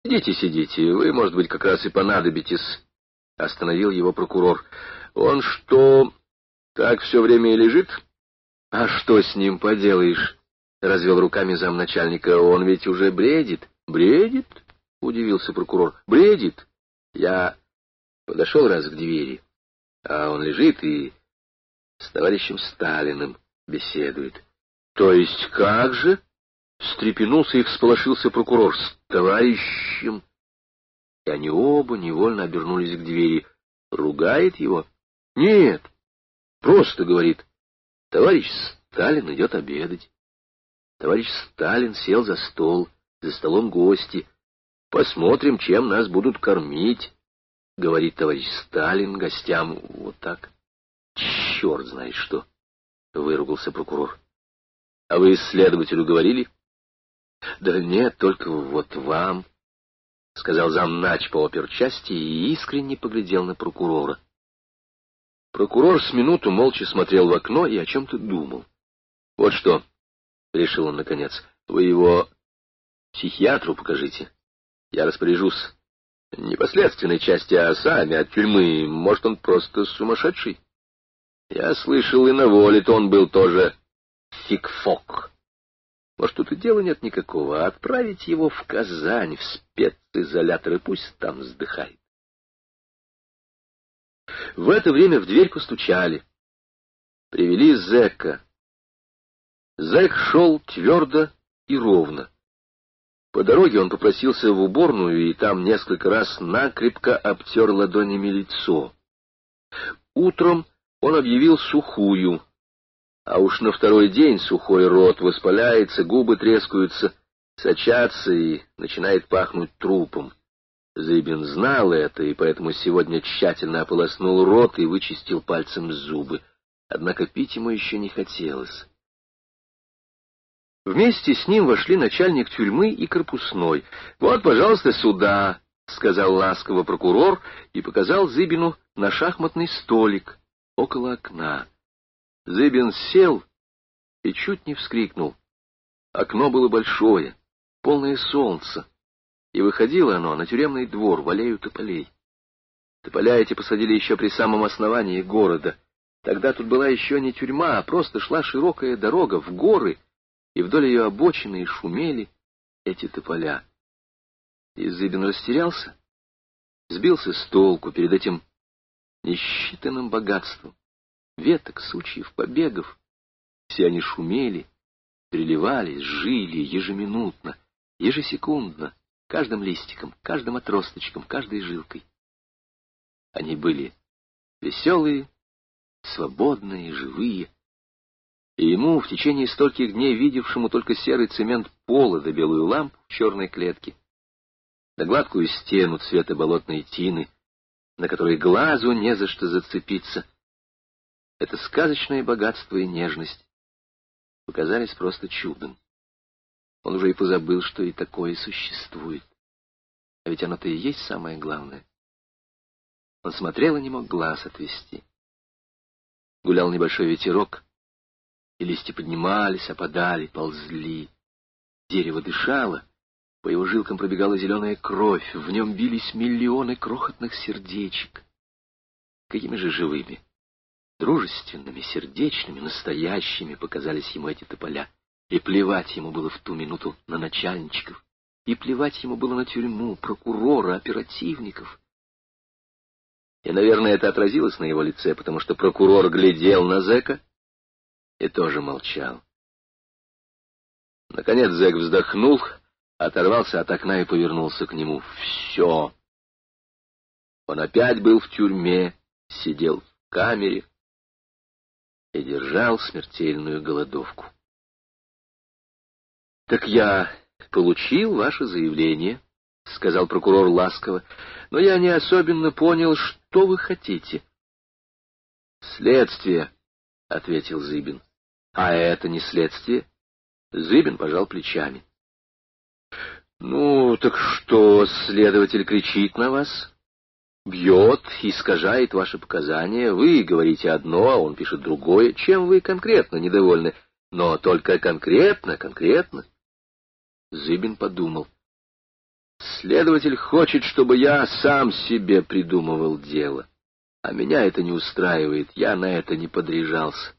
— Идите, сидите, вы, может быть, как раз и понадобитесь, — остановил его прокурор. — Он что, так все время и лежит? — А что с ним поделаешь? — развел руками замначальника. — Он ведь уже бредит. — Бредит? — удивился прокурор. — Бредит. Я подошел раз к двери, а он лежит и с товарищем Сталиным беседует. — То есть как же? — встрепенулся и всполошился прокурор. — С товарищем... И они оба невольно обернулись к двери. Ругает его? — Нет, просто говорит. Товарищ Сталин идет обедать. Товарищ Сталин сел за стол, за столом гости. Посмотрим, чем нас будут кормить, — говорит товарищ Сталин гостям. Вот так. Черт знает что, — выругался прокурор. — А вы следователю говорили? — Да нет, только вот вам, — сказал замнач по оперчасти и искренне поглядел на прокурора. Прокурор с минуту молча смотрел в окно и о чем-то думал. — Вот что, — решил он наконец, — вы его психиатру покажите. Я распоряжусь. Не последственной части, а сами от тюрьмы. Может, он просто сумасшедший? Я слышал, и на воле-то он был тоже фикфок. Может, тут и дела нет никакого, а отправить его в Казань, в специзолятор, и пусть там вздыхает. В это время в дверь постучали. Привели зэка. Зэк шел твердо и ровно. По дороге он попросился в уборную и там несколько раз накрепко обтер ладонями лицо. Утром он объявил сухую, а уж на второй день сухой рот воспаляется, губы трескаются, сочатся и начинает пахнуть трупом. Зыбин знал это, и поэтому сегодня тщательно ополоснул рот и вычистил пальцем зубы. Однако пить ему еще не хотелось. Вместе с ним вошли начальник тюрьмы и корпусной. «Вот, пожалуйста, сюда», — сказал ласково прокурор и показал Зыбину на шахматный столик около окна. Зыбин сел и чуть не вскрикнул. Окно было большое, полное солнца, и выходило оно на тюремный двор в аллею тополей. Тополя эти посадили еще при самом основании города. Тогда тут была еще не тюрьма, а просто шла широкая дорога в горы, и вдоль ее обочины и шумели эти тополя. И Зыбин растерялся, сбился с толку перед этим несчитанным богатством. Веток, сучьев, побегов. Все они шумели, переливались, жили ежеминутно, ежесекундно, каждым листиком, каждым отросточком, каждой жилкой. Они были веселые, свободные, живые. И ему, в течение стольких дней видевшему только серый цемент пола да белую лампу в черной клетке, да гладкую стену цвета болотной тины, на которой глазу не за что зацепиться. Это сказочное богатство и нежность показались просто чудом. Он уже и позабыл, что и такое существует. А ведь оно-то и есть самое главное. Он смотрел и не мог глаз отвести. Гулял небольшой ветерок, и листья поднимались, опадали, ползли. Дерево дышало, по его жилкам пробегала зеленая кровь, в нем бились миллионы крохотных сердечек. Какими же живыми, дружественными, сердечными, настоящими показались ему эти тополя. И плевать ему было в ту минуту на начальничков, и плевать ему было на тюрьму, прокурора, оперативников. И, наверное, это отразилось на его лице, потому что прокурор глядел на зэка и тоже молчал. Наконец зэк вздохнул оторвался от окна и повернулся к нему. Все. Он опять был в тюрьме, сидел в камере и держал смертельную голодовку. — Так я получил ваше заявление, — сказал прокурор ласково, — но я не особенно понял, что вы хотите. — Следствие, — ответил Зыбин. — А это не следствие? Зыбин пожал плечами. — ну, так что, следователь кричит на вас? Бьет, искажает ваши показания. Вы говорите одно, а он пишет другое. Чем вы конкретно недовольны? Но только конкретно, конкретно. Зыбин подумал. Следователь хочет, чтобы я сам себе придумывал дело. А меня это не устраивает, я на это не подряжался.